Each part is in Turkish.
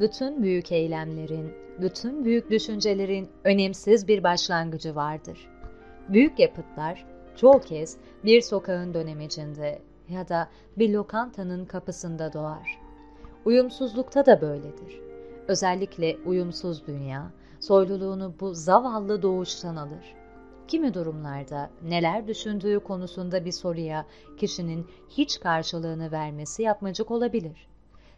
bütün büyük eylemlerin, bütün büyük düşüncelerin önemsiz bir başlangıcı vardır. Büyük yapıtlar çoğu kez bir sokağın dönemecinde ya da bir lokantanın kapısında doğar. Uyumsuzlukta da böyledir. Özellikle uyumsuz dünya, soyluluğunu bu zavallı doğuştan alır. Kimi durumlarda neler düşündüğü konusunda bir soruya kişinin hiç karşılığını vermesi yapmacık olabilir.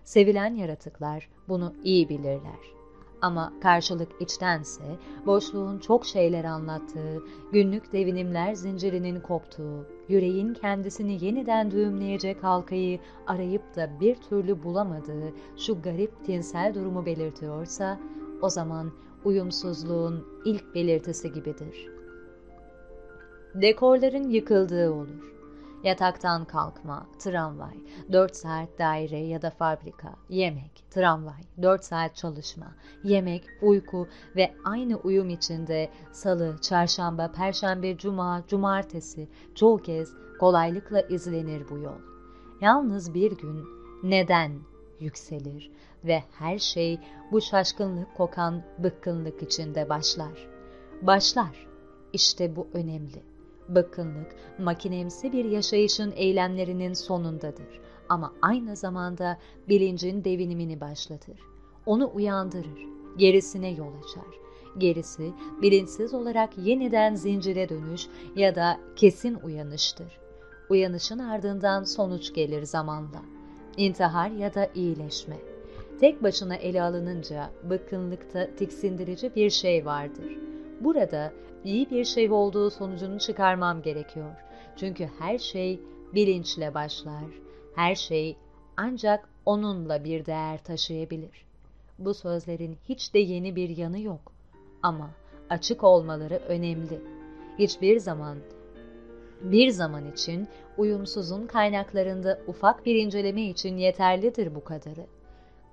Sevilen yaratıklar bunu iyi bilirler. Ama karşılık içtense boşluğun çok şeyler anlattığı, günlük devinimler zincirinin koptuğu, yüreğin kendisini yeniden düğümleyecek halkayı arayıp da bir türlü bulamadığı şu garip tinsel durumu belirtiyorsa, o zaman uyumsuzluğun ilk belirtisi gibidir. Dekorların yıkıldığı olur Yataktan kalkma, tramvay, 4 saat daire ya da fabrika, yemek, tramvay, 4 saat çalışma, yemek, uyku ve aynı uyum içinde salı, çarşamba, perşembe, cuma, cumartesi çoğu kez kolaylıkla izlenir bu yol. Yalnız bir gün neden yükselir ve her şey bu şaşkınlık kokan bıkkınlık içinde başlar. Başlar. İşte bu önemli. Bakınlık, makinemsi bir yaşayışın eylemlerinin sonundadır ama aynı zamanda bilincin devinimini başlatır. Onu uyandırır, gerisine yol açar. Gerisi bilinçsiz olarak yeniden zincire dönüş ya da kesin uyanıştır. Uyanışın ardından sonuç gelir zamanla. İntihar ya da iyileşme. Tek başına ele alınınca bıkkınlıkta tiksindirici bir şey vardır. Burada iyi bir şey olduğu sonucunu çıkarmam gerekiyor. Çünkü her şey bilinçle başlar. Her şey ancak onunla bir değer taşıyabilir. Bu sözlerin hiç de yeni bir yanı yok. Ama açık olmaları önemli. Hiçbir zaman bir zaman için uyumsuzun kaynaklarında ufak bir inceleme için yeterlidir bu kadarı.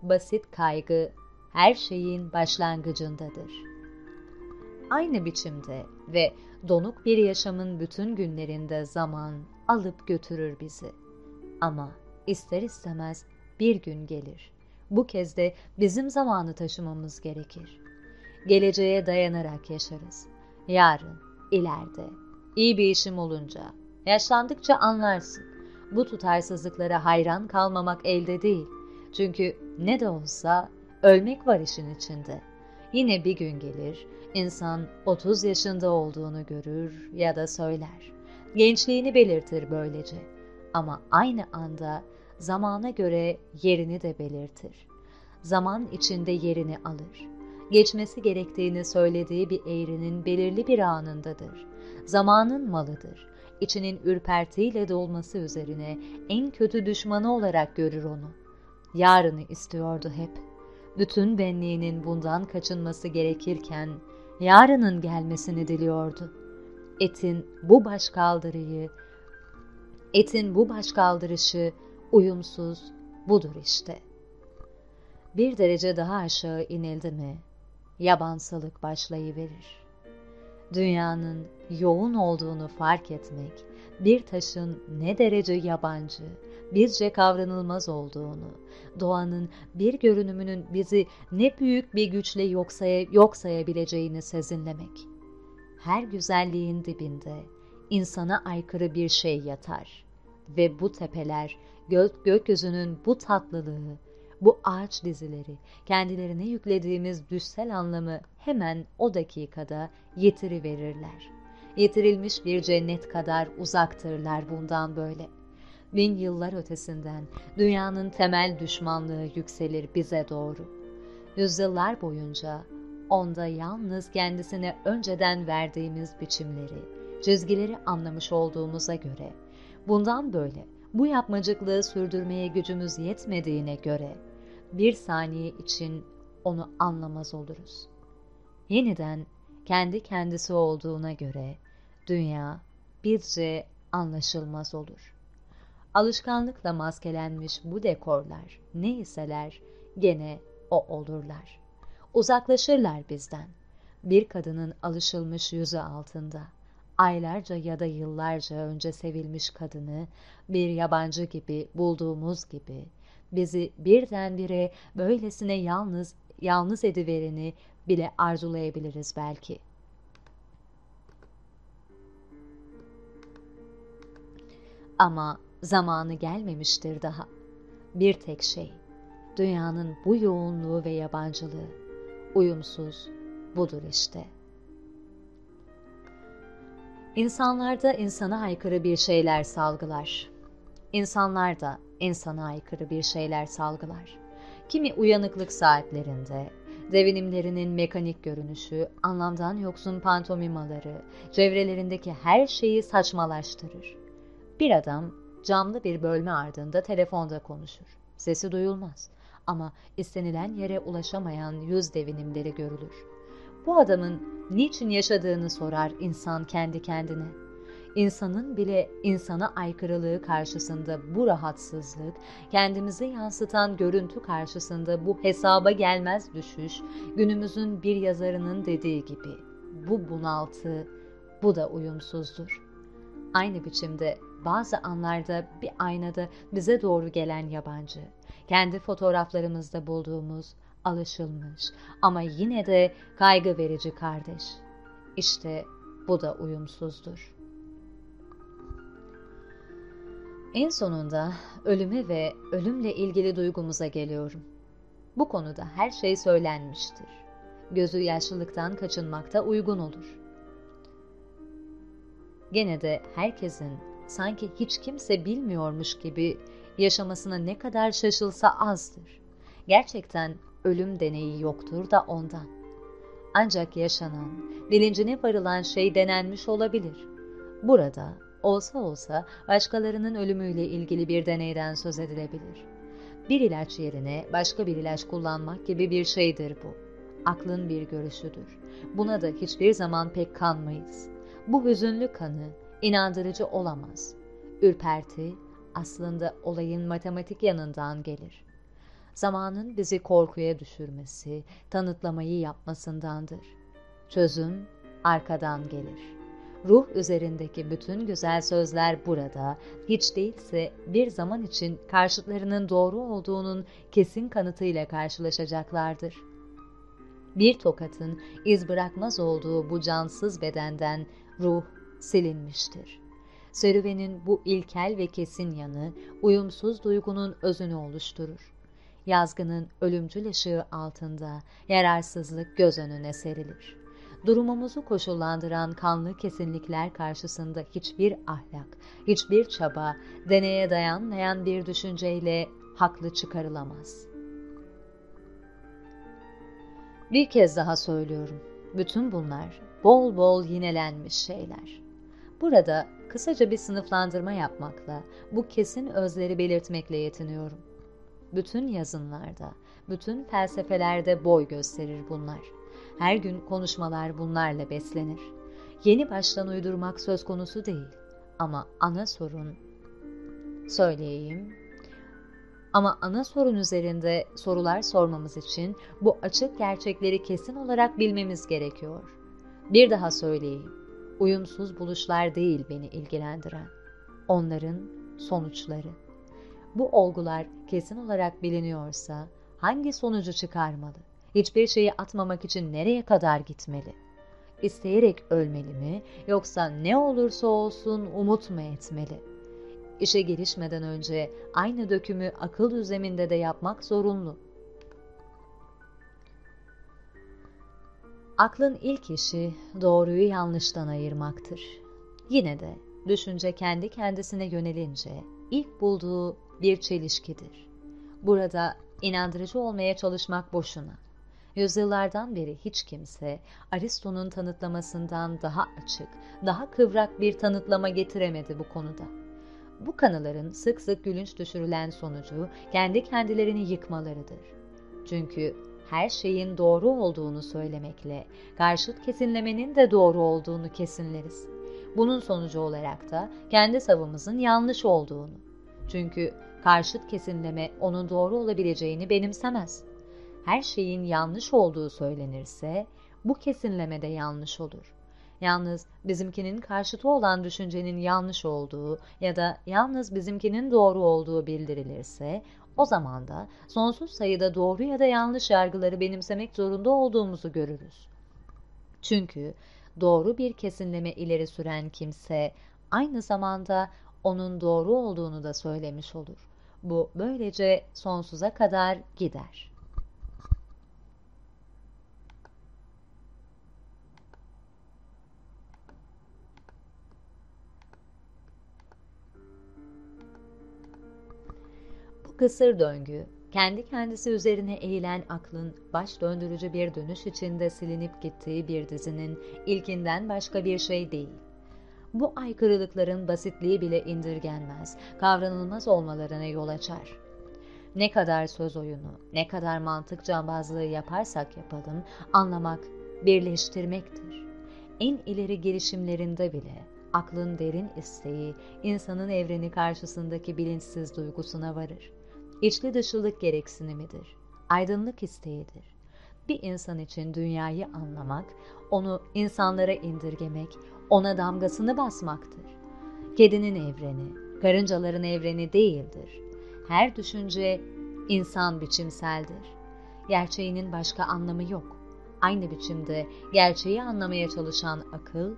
Basit kaygı her şeyin başlangıcındadır.'' Aynı biçimde ve donuk bir yaşamın bütün günlerinde zaman alıp götürür bizi. Ama ister istemez bir gün gelir. Bu kez de bizim zamanı taşımamız gerekir. Geleceğe dayanarak yaşarız. Yarın, ileride, iyi bir işim olunca, yaşlandıkça anlarsın. Bu tutarsızlıklara hayran kalmamak elde değil. Çünkü ne de olsa ölmek var işin içinde. Yine bir gün gelir, İnsan 30 yaşında olduğunu görür ya da söyler. Gençliğini belirtir böylece. Ama aynı anda zamana göre yerini de belirtir. Zaman içinde yerini alır. Geçmesi gerektiğini söylediği bir eğrinin belirli bir anındadır. Zamanın malıdır. İçinin ürpertiyle dolması üzerine en kötü düşmanı olarak görür onu. Yarını istiyordu hep. Bütün benliğinin bundan kaçınması gerekirken yarının gelmesini diliyordu. Etin bu başkaldırıyı, etin bu başkaldırışı uyumsuz budur işte. Bir derece daha aşağı inildi mi, yabansılık başlayıverir. Dünyanın yoğun olduğunu fark etmek, bir taşın ne derece yabancı, bizce kavranılmaz olduğunu, doğanın bir görünümünün bizi ne büyük bir güçle yok, yok sayabileceğini sezinlemek. Her güzelliğin dibinde insana aykırı bir şey yatar ve bu tepeler gök gökyüzünün bu tatlılığı, bu ağaç dizileri, kendilerine yüklediğimiz düşsel anlamı hemen o dakikada yetiri verirler. Yetirilmiş bir cennet kadar uzaktırlar bundan böyle.'' bin yıllar ötesinden dünyanın temel düşmanlığı yükselir bize doğru. Yüzyıllar boyunca onda yalnız kendisine önceden verdiğimiz biçimleri, çizgileri anlamış olduğumuza göre, bundan böyle bu yapmacıklığı sürdürmeye gücümüz yetmediğine göre, bir saniye için onu anlamaz oluruz. Yeniden kendi kendisi olduğuna göre dünya bizce anlaşılmaz olur.'' Alışkanlıkla maskelenmiş bu dekorlar neyseler gene o olurlar. Uzaklaşırlar bizden. Bir kadının alışılmış yüzü altında aylarca ya da yıllarca önce sevilmiş kadını bir yabancı gibi bulduğumuz gibi bizi birdenbire böylesine yalnız, yalnız edivereni bile arzulayabiliriz belki. Ama zamanı gelmemiştir daha. Bir tek şey, dünyanın bu yoğunluğu ve yabancılığı, uyumsuz budur işte. İnsanlarda insana aykırı bir şeyler salgılar. İnsanlar da insana aykırı bir şeyler salgılar. Kimi uyanıklık saatlerinde, devinimlerinin mekanik görünüşü, anlamdan yoksun pantomimaları, çevrelerindeki her şeyi saçmalaştırır. Bir adam camlı bir bölme ardında telefonda konuşur. Sesi duyulmaz ama istenilen yere ulaşamayan yüz devinimleri görülür. Bu adamın niçin yaşadığını sorar insan kendi kendine. İnsanın bile insana aykırılığı karşısında bu rahatsızlık, kendimizi yansıtan görüntü karşısında bu hesaba gelmez düşüş, günümüzün bir yazarının dediği gibi bu bunaltı, bu da uyumsuzdur. Aynı biçimde bazı anlarda bir aynada bize doğru gelen yabancı, kendi fotoğraflarımızda bulduğumuz alışılmış ama yine de kaygı verici kardeş. İşte bu da uyumsuzdur. En sonunda ölüme ve ölümle ilgili duygumuza geliyorum. Bu konuda her şey söylenmiştir. Gözü yaşlılıktan kaçınmakta uygun olur. Gene de herkesin sanki hiç kimse bilmiyormuş gibi yaşamasına ne kadar şaşılsa azdır. Gerçekten ölüm deneyi yoktur da ondan. Ancak yaşanan, bilincine varılan şey denenmiş olabilir. Burada olsa olsa başkalarının ölümüyle ilgili bir deneyden söz edilebilir. Bir ilaç yerine başka bir ilaç kullanmak gibi bir şeydir bu. Aklın bir görüşüdür. Buna da hiçbir zaman pek kanmayız. Bu hüzünlü kanı inandırıcı olamaz. Ürperti aslında olayın matematik yanından gelir. Zamanın bizi korkuya düşürmesi, tanıtlamayı yapmasındandır. Çözüm arkadan gelir. Ruh üzerindeki bütün güzel sözler burada, hiç değilse bir zaman için karşıtlarının doğru olduğunun kesin kanıtıyla karşılaşacaklardır. Bir tokatın iz bırakmaz olduğu bu cansız bedenden ruh silinmiştir. Serüvenin bu ilkel ve kesin yanı uyumsuz duygunun özünü oluşturur. Yazgının ölümcül ışığı altında yararsızlık göz önüne serilir. Durumumuzu koşullandıran kanlı kesinlikler karşısında hiçbir ahlak, hiçbir çaba, deneye dayanmayan bir düşünceyle haklı çıkarılamaz. Bir kez daha söylüyorum. Bütün bunlar bol bol yinelenmiş şeyler. Burada kısaca bir sınıflandırma yapmakla, bu kesin özleri belirtmekle yetiniyorum. Bütün yazınlarda, bütün felsefelerde boy gösterir bunlar. Her gün konuşmalar bunlarla beslenir. Yeni baştan uydurmak söz konusu değil. Ama ana sorun, söyleyeyim, ama ana sorun üzerinde sorular sormamız için bu açık gerçekleri kesin olarak bilmemiz gerekiyor. Bir daha söyleyeyim uyumsuz buluşlar değil beni ilgilendiren. Onların sonuçları. Bu olgular kesin olarak biliniyorsa hangi sonucu çıkarmalı? Hiçbir şeyi atmamak için nereye kadar gitmeli? İsteyerek ölmeli mi yoksa ne olursa olsun umut mu etmeli? İşe girişmeden önce aynı dökümü akıl düzleminde de yapmak zorunlu. Aklın ilk işi doğruyu yanlıştan ayırmaktır. Yine de düşünce kendi kendisine yönelince ilk bulduğu bir çelişkidir. Burada inandırıcı olmaya çalışmak boşuna. Yüzyıllardan beri hiç kimse Aristo'nun tanıtlamasından daha açık, daha kıvrak bir tanıtlama getiremedi bu konuda. Bu kanıların sık sık gülünç düşürülen sonucu kendi kendilerini yıkmalarıdır. Çünkü her şeyin doğru olduğunu söylemekle karşıt kesinlemenin de doğru olduğunu kesinleriz. Bunun sonucu olarak da kendi savımızın yanlış olduğunu. Çünkü karşıt kesinleme onun doğru olabileceğini benimsemez. Her şeyin yanlış olduğu söylenirse bu kesinleme de yanlış olur. Yalnız bizimkinin karşıtı olan düşüncenin yanlış olduğu ya da yalnız bizimkinin doğru olduğu bildirilirse O zaman da sonsuz sayıda doğru ya da yanlış yargıları benimsemek zorunda olduğumuzu görürüz. Çünkü doğru bir kesinleme ileri süren kimse aynı zamanda onun doğru olduğunu da söylemiş olur. Bu böylece sonsuza kadar gider. Kısır döngü, kendi kendisi üzerine eğilen aklın baş döndürücü bir dönüş içinde silinip gittiği bir dizinin ilkinden başka bir şey değil. Bu aykırılıkların basitliği bile indirgenmez, kavranılmaz olmalarına yol açar. Ne kadar söz oyunu, ne kadar mantık cambazlığı yaparsak yapalım, anlamak, birleştirmektir. En ileri gelişimlerinde bile aklın derin isteği, insanın evreni karşısındaki bilinçsiz duygusuna varır. İçli dışılık gereksinimidir, aydınlık isteğidir. Bir insan için dünyayı anlamak, onu insanlara indirgemek, ona damgasını basmaktır. Kedinin evreni, karıncaların evreni değildir. Her düşünce insan biçimseldir. Gerçeğinin başka anlamı yok. Aynı biçimde gerçeği anlamaya çalışan akıl,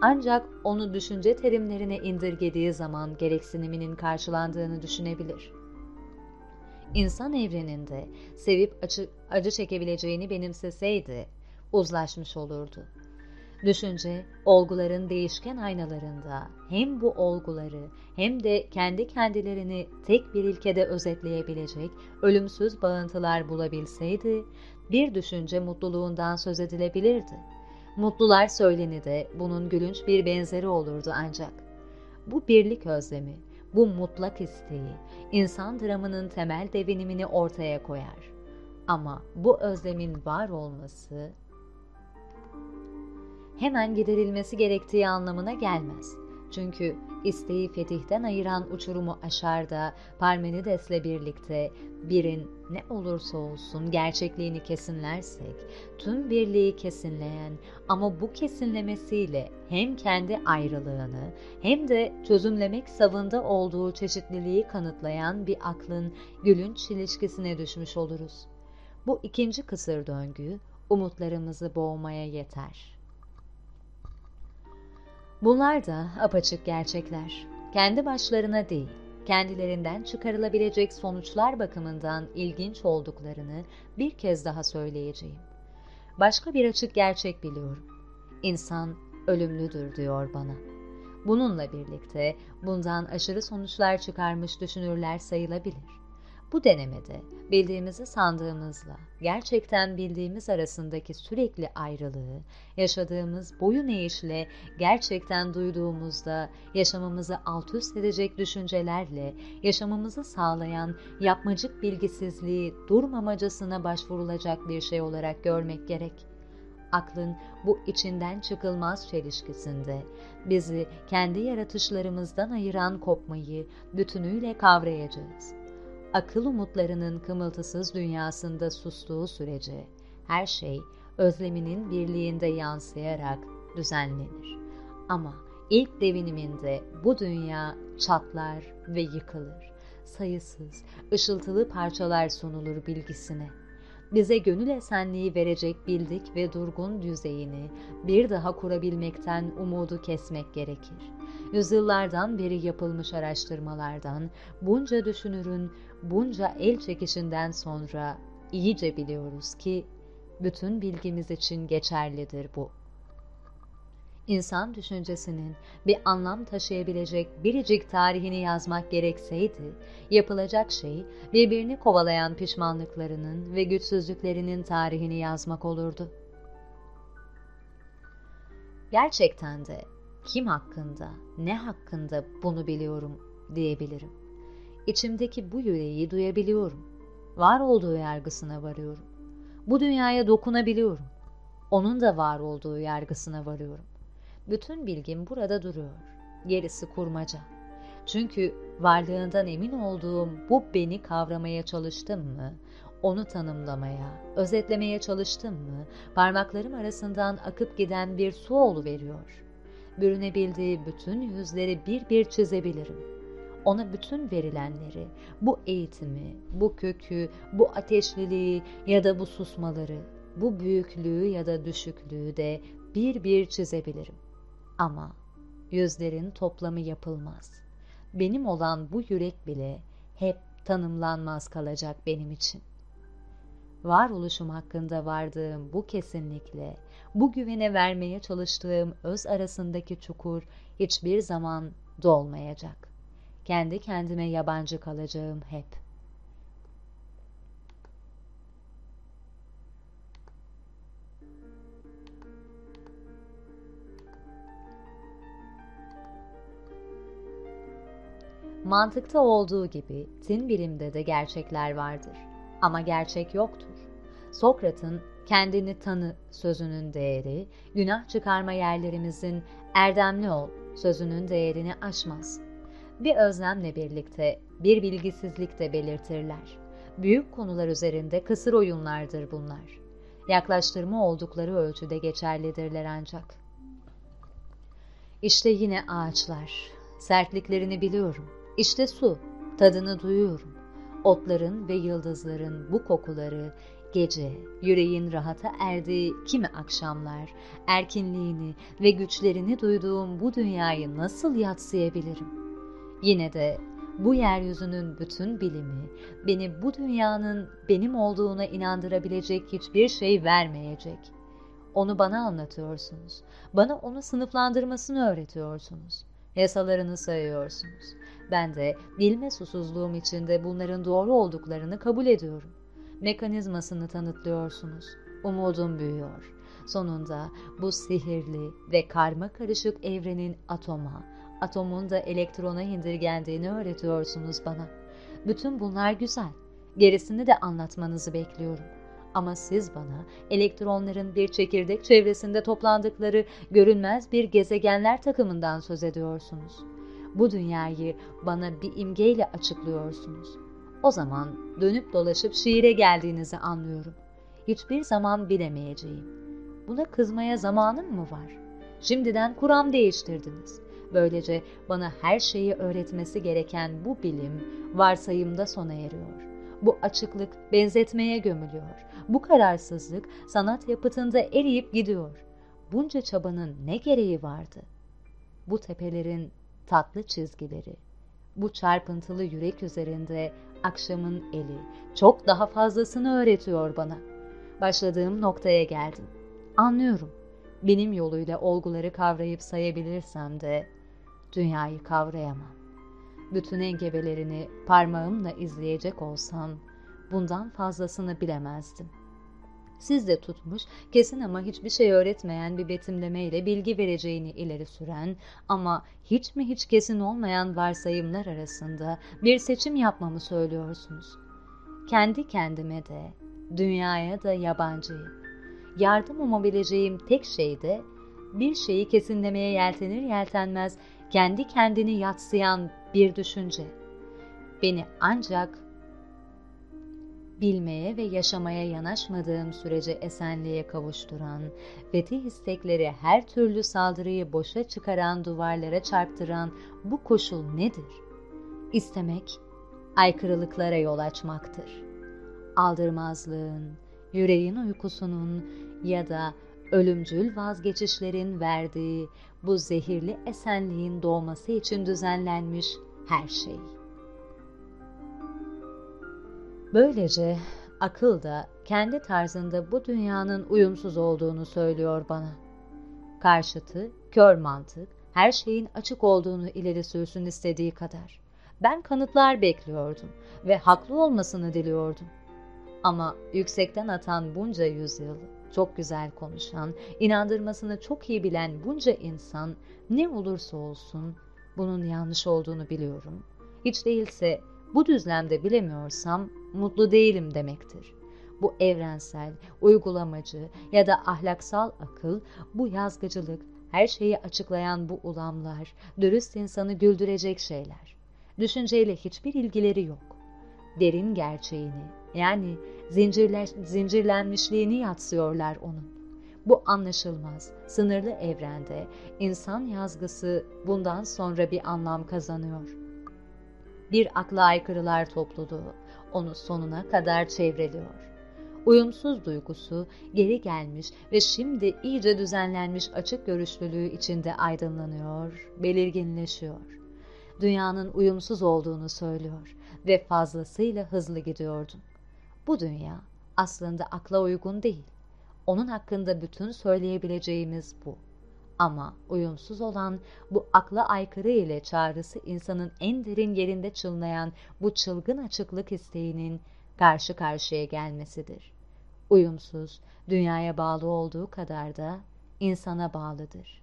ancak onu düşünce terimlerine indirgediği zaman gereksiniminin karşılandığını düşünebilir. İnsan evreninde sevip acı, acı çekebileceğini benimseseydi, uzlaşmış olurdu. Düşünce, olguların değişken aynalarında hem bu olguları hem de kendi kendilerini tek bir ilkede özetleyebilecek ölümsüz bağıntılar bulabilseydi, bir düşünce mutluluğundan söz edilebilirdi. Mutlular söyleni de bunun gülünç bir benzeri olurdu ancak. Bu birlik özlemi, bu mutlak isteği, insan dramının temel devinimini ortaya koyar. Ama bu özlemin var olması hemen giderilmesi gerektiği anlamına gelmez. Çünkü isteği fetihten ayıran uçurumu aşar da Parmenides'le birlikte birin ne olursa olsun gerçekliğini kesinlersek, tüm birliği kesinleyen ama bu kesinlemesiyle hem kendi ayrılığını hem de çözümlemek savında olduğu çeşitliliği kanıtlayan bir aklın gülünç ilişkisine düşmüş oluruz. Bu ikinci kısır döngü umutlarımızı boğmaya yeter.'' Bunlar da apaçık gerçekler. Kendi başlarına değil, kendilerinden çıkarılabilecek sonuçlar bakımından ilginç olduklarını bir kez daha söyleyeceğim. Başka bir açık gerçek biliyorum. İnsan ölümlüdür diyor bana. Bununla birlikte bundan aşırı sonuçlar çıkarmış düşünürler sayılabilir. Bu denemede bildiğimizi sandığımızla gerçekten bildiğimiz arasındaki sürekli ayrılığı, yaşadığımız boyun eğişle gerçekten duyduğumuzda yaşamımızı alt üst edecek düşüncelerle yaşamımızı sağlayan yapmacık bilgisizliği durmamacasına başvurulacak bir şey olarak görmek gerek. Aklın bu içinden çıkılmaz çelişkisinde bizi kendi yaratışlarımızdan ayıran kopmayı bütünüyle kavrayacağız akıl umutlarının kımıltısız dünyasında sustuğu sürece her şey özleminin birliğinde yansıyarak düzenlenir. Ama ilk deviniminde bu dünya çatlar ve yıkılır. Sayısız, ışıltılı parçalar sunulur bilgisine. Bize gönül esenliği verecek bildik ve durgun düzeyini bir daha kurabilmekten umudu kesmek gerekir. Yüzyıllardan beri yapılmış araştırmalardan bunca düşünürün bunca el çekişinden sonra iyice biliyoruz ki bütün bilgimiz için geçerlidir bu. İnsan düşüncesinin bir anlam taşıyabilecek biricik tarihini yazmak gerekseydi, yapılacak şey birbirini kovalayan pişmanlıklarının ve güçsüzlüklerinin tarihini yazmak olurdu. Gerçekten de kim hakkında, ne hakkında bunu biliyorum diyebilirim. İçimdeki bu yüreği duyabiliyorum. Var olduğu yargısına varıyorum. Bu dünyaya dokunabiliyorum. Onun da var olduğu yargısına varıyorum. Bütün bilgim burada duruyor. Gerisi kurmaca. Çünkü varlığından emin olduğum bu beni kavramaya çalıştım mı, onu tanımlamaya, özetlemeye çalıştım mı, parmaklarım arasından akıp giden bir su veriyor. Bürünebildiği bütün yüzleri bir bir çizebilirim ona bütün verilenleri, bu eğitimi, bu kökü, bu ateşliliği ya da bu susmaları, bu büyüklüğü ya da düşüklüğü de bir bir çizebilirim. Ama yüzlerin toplamı yapılmaz. Benim olan bu yürek bile hep tanımlanmaz kalacak benim için. Varoluşum hakkında vardığım bu kesinlikle, bu güvene vermeye çalıştığım öz arasındaki çukur hiçbir zaman dolmayacak. Kendi kendime yabancı kalacağım hep.'' Mantıkta olduğu gibi tin bilimde de gerçekler vardır. Ama gerçek yoktur. Sokrat'ın kendini tanı sözünün değeri, günah çıkarma yerlerimizin erdemli ol sözünün değerini aşmaz. Bir özlemle birlikte bir bilgisizlik de belirtirler. Büyük konular üzerinde kısır oyunlardır bunlar. Yaklaştırma oldukları ölçüde geçerlidirler ancak. İşte yine ağaçlar. Sertliklerini biliyorum. İşte su, tadını duyuyorum. Otların ve yıldızların bu kokuları, gece, yüreğin rahata erdiği kimi akşamlar, erkinliğini ve güçlerini duyduğum bu dünyayı nasıl yatsıyabilirim? Yine de bu yeryüzünün bütün bilimi beni bu dünyanın benim olduğuna inandırabilecek hiçbir şey vermeyecek. Onu bana anlatıyorsunuz. Bana onu sınıflandırmasını öğretiyorsunuz. Yasalarını sayıyorsunuz. Ben de bilme susuzluğum içinde bunların doğru olduklarını kabul ediyorum. Mekanizmasını tanıtlıyorsunuz. Umudum büyüyor. Sonunda bu sihirli ve karma karışık evrenin atoma, atomun da elektrona indirgendiğini öğretiyorsunuz bana. Bütün bunlar güzel. Gerisini de anlatmanızı bekliyorum. Ama siz bana elektronların bir çekirdek çevresinde toplandıkları görünmez bir gezegenler takımından söz ediyorsunuz bu dünyayı bana bir imgeyle açıklıyorsunuz. O zaman dönüp dolaşıp şiire geldiğinizi anlıyorum. Hiçbir zaman bilemeyeceğim. Buna kızmaya zamanım mı var? Şimdiden kuram değiştirdiniz. Böylece bana her şeyi öğretmesi gereken bu bilim varsayımda sona eriyor. Bu açıklık benzetmeye gömülüyor. Bu kararsızlık sanat yapıtında eriyip gidiyor. Bunca çabanın ne gereği vardı? Bu tepelerin tatlı çizgileri. Bu çarpıntılı yürek üzerinde akşamın eli çok daha fazlasını öğretiyor bana. Başladığım noktaya geldim. Anlıyorum. Benim yoluyla olguları kavrayıp sayabilirsem de dünyayı kavrayamam. Bütün engebelerini parmağımla izleyecek olsam bundan fazlasını bilemezdim. Siz de tutmuş, kesin ama hiçbir şey öğretmeyen bir betimlemeyle bilgi vereceğini ileri süren ama hiç mi hiç kesin olmayan varsayımlar arasında bir seçim yapmamı söylüyorsunuz. Kendi kendime de, dünyaya da yabancıyım. Yardım umabileceğim tek şey de bir şeyi kesinlemeye yeltenir yeltenmez kendi kendini yatsıyan bir düşünce. Beni ancak bilmeye ve yaşamaya yanaşmadığım sürece esenliğe kavuşturan, fetih istekleri her türlü saldırıyı boşa çıkaran duvarlara çarptıran bu koşul nedir? İstemek, aykırılıklara yol açmaktır. Aldırmazlığın, yüreğin uykusunun ya da ölümcül vazgeçişlerin verdiği bu zehirli esenliğin doğması için düzenlenmiş her şey. Böylece akıl da kendi tarzında bu dünyanın uyumsuz olduğunu söylüyor bana. Karşıtı, kör mantık, her şeyin açık olduğunu ileri sürsün istediği kadar. Ben kanıtlar bekliyordum ve haklı olmasını diliyordum. Ama yüksekten atan bunca yüzyıl, çok güzel konuşan, inandırmasını çok iyi bilen bunca insan ne olursa olsun bunun yanlış olduğunu biliyorum. Hiç değilse bu düzlemde bilemiyorsam mutlu değilim demektir. Bu evrensel, uygulamacı ya da ahlaksal akıl, bu yazgıcılık, her şeyi açıklayan bu ulamlar, dürüst insanı güldürecek şeyler. Düşünceyle hiçbir ilgileri yok. Derin gerçeğini, yani zincirler, zincirlenmişliğini yatsıyorlar onun. Bu anlaşılmaz, sınırlı evrende insan yazgısı bundan sonra bir anlam kazanıyor. bir akla aykırılar topluluğu onu sonuna kadar çevreliyor. Uyumsuz duygusu geri gelmiş ve şimdi iyice düzenlenmiş açık görüşlülüğü içinde aydınlanıyor, belirginleşiyor. Dünyanın uyumsuz olduğunu söylüyor ve fazlasıyla hızlı gidiyordun. Bu dünya aslında akla uygun değil. Onun hakkında bütün söyleyebileceğimiz bu. Ama uyumsuz olan bu akla aykırı ile çağrısı insanın en derin yerinde çınlayan bu çılgın açıklık isteğinin karşı karşıya gelmesidir. Uyumsuz, dünyaya bağlı olduğu kadar da insana bağlıdır.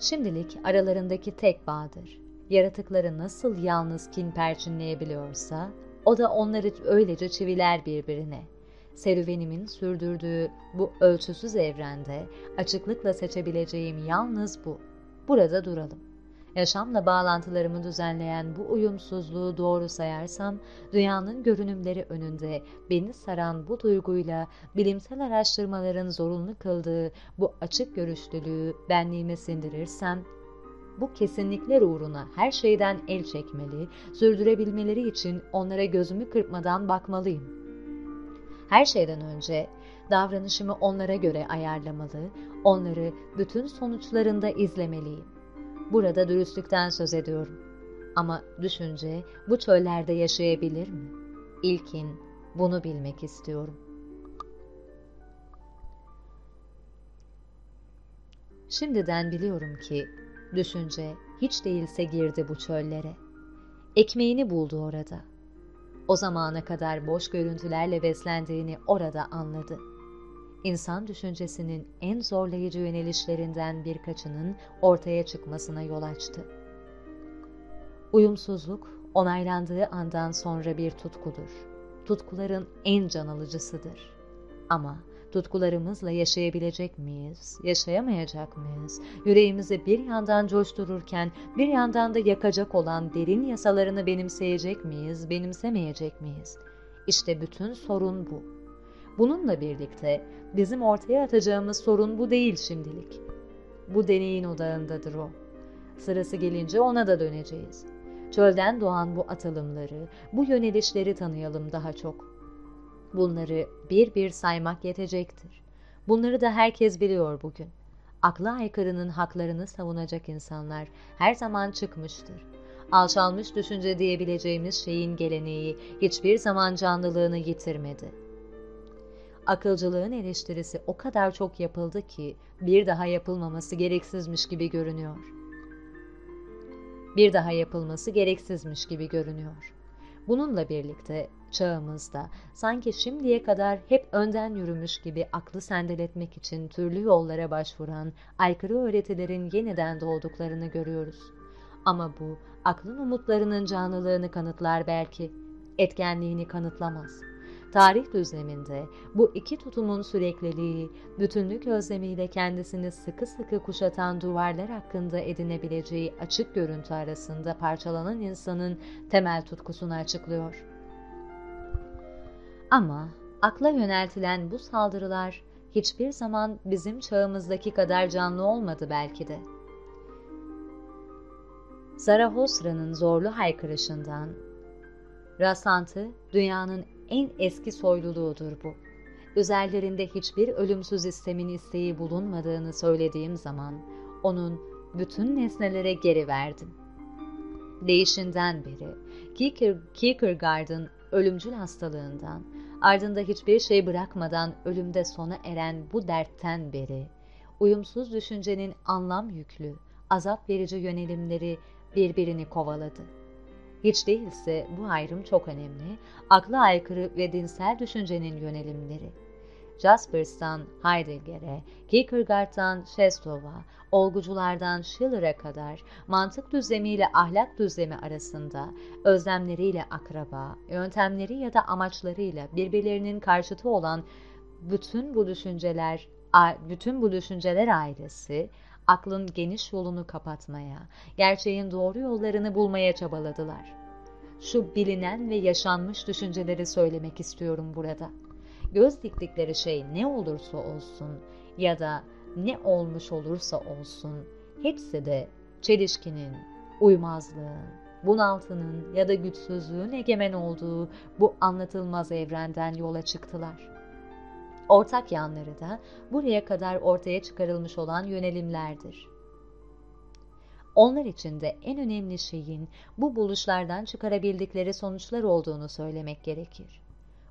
Şimdilik aralarındaki tek bağdır. Yaratıkları nasıl yalnız kin perçinleyebiliyorsa, o da onları öylece çiviler birbirine. Serüvenimin sürdürdüğü bu ölçüsüz evrende açıklıkla seçebileceğim yalnız bu. Burada duralım. Yaşamla bağlantılarımı düzenleyen bu uyumsuzluğu doğru sayarsam, dünyanın görünümleri önünde beni saran bu duyguyla bilimsel araştırmaların zorunlu kıldığı bu açık görüşlülüğü benliğime sindirirsem, bu kesinlikler uğruna her şeyden el çekmeli, sürdürebilmeleri için onlara gözümü kırpmadan bakmalıyım. Her şeyden önce davranışımı onlara göre ayarlamalı, onları bütün sonuçlarında izlemeliyim. Burada dürüstlükten söz ediyorum. Ama düşünce bu çöllerde yaşayabilir mi? İlkin bunu bilmek istiyorum. Şimdiden biliyorum ki düşünce hiç değilse girdi bu çöllere. Ekmeğini buldu orada. O zamana kadar boş görüntülerle beslendiğini orada anladı. İnsan düşüncesinin en zorlayıcı yönelişlerinden birkaçının ortaya çıkmasına yol açtı. Uyumsuzluk, onaylandığı andan sonra bir tutkudur. Tutkuların en can alıcısıdır. Ama tutkularımızla yaşayabilecek miyiz, yaşayamayacak mıyız? Yüreğimizi bir yandan coştururken bir yandan da yakacak olan derin yasalarını benimseyecek miyiz, benimsemeyecek miyiz? İşte bütün sorun bu. Bununla birlikte bizim ortaya atacağımız sorun bu değil şimdilik. Bu deneyin odağındadır o. Sırası gelince ona da döneceğiz. Çölden doğan bu atılımları, bu yönelişleri tanıyalım daha çok. Bunları bir bir saymak yetecektir. Bunları da herkes biliyor bugün. Akla aykırının haklarını savunacak insanlar her zaman çıkmıştır. Alçalmış düşünce diyebileceğimiz şeyin geleneği hiçbir zaman canlılığını yitirmedi. Akılcılığın eleştirisi o kadar çok yapıldı ki bir daha yapılmaması gereksizmiş gibi görünüyor. Bir daha yapılması gereksizmiş gibi görünüyor. Bununla birlikte çağımızda sanki şimdiye kadar hep önden yürümüş gibi aklı sendeletmek için türlü yollara başvuran aykırı öğretilerin yeniden doğduklarını görüyoruz. Ama bu aklın umutlarının canlılığını kanıtlar belki, etkenliğini kanıtlamaz. Tarih düzleminde bu iki tutumun sürekliliği, bütünlük özlemiyle kendisini sıkı sıkı kuşatan duvarlar hakkında edinebileceği açık görüntü arasında parçalanan insanın temel tutkusunu açıklıyor. Ama akla yöneltilen bu saldırılar hiçbir zaman bizim çağımızdaki kadar canlı olmadı belki de. Zarathusтрa'nın zorlu haykırışından, rasantı dünyanın en eski soyluluğudur bu. Üzerlerinde hiçbir ölümsüz istemin isteği bulunmadığını söylediğim zaman onun bütün nesnelere geri verdim. Değişinden beri Kierkegaard'ın ölümcül hastalığından, ardında hiçbir şey bırakmadan ölümde sona eren bu dertten beri, uyumsuz düşüncenin anlam yüklü, azap verici yönelimleri birbirini kovaladı. Hiç değilse bu ayrım çok önemli, akla aykırı ve dinsel düşüncenin yönelimleri. Jaspers'tan Heidegger'e, Kierkegaard'dan Chestov'a, olguculardan Schiller'e kadar mantık düzlemiyle ahlak düzlemi arasında özlemleriyle akraba, yöntemleri ya da amaçlarıyla birbirlerinin karşıtı olan bütün bu düşünceler, bütün bu düşünceler ailesi aklın geniş yolunu kapatmaya, gerçeğin doğru yollarını bulmaya çabaladılar. Şu bilinen ve yaşanmış düşünceleri söylemek istiyorum burada.'' göz diktikleri şey ne olursa olsun ya da ne olmuş olursa olsun hepsi de çelişkinin, uymazlığın, bunaltının ya da güçsüzlüğün egemen olduğu bu anlatılmaz evrenden yola çıktılar. Ortak yanları da buraya kadar ortaya çıkarılmış olan yönelimlerdir. Onlar için de en önemli şeyin bu buluşlardan çıkarabildikleri sonuçlar olduğunu söylemek gerekir.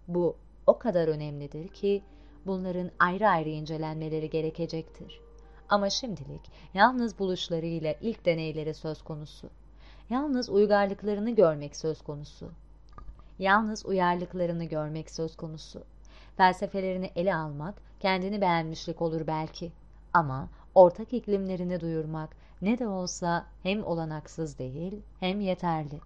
Bu o kadar önemlidir ki bunların ayrı ayrı incelenmeleri gerekecektir. Ama şimdilik yalnız buluşlarıyla ilk deneyleri söz konusu. Yalnız uygarlıklarını görmek söz konusu. Yalnız uyarlıklarını görmek söz konusu. Felsefelerini ele almak kendini beğenmişlik olur belki. Ama ortak iklimlerini duyurmak ne de olsa hem olanaksız değil hem yeterli.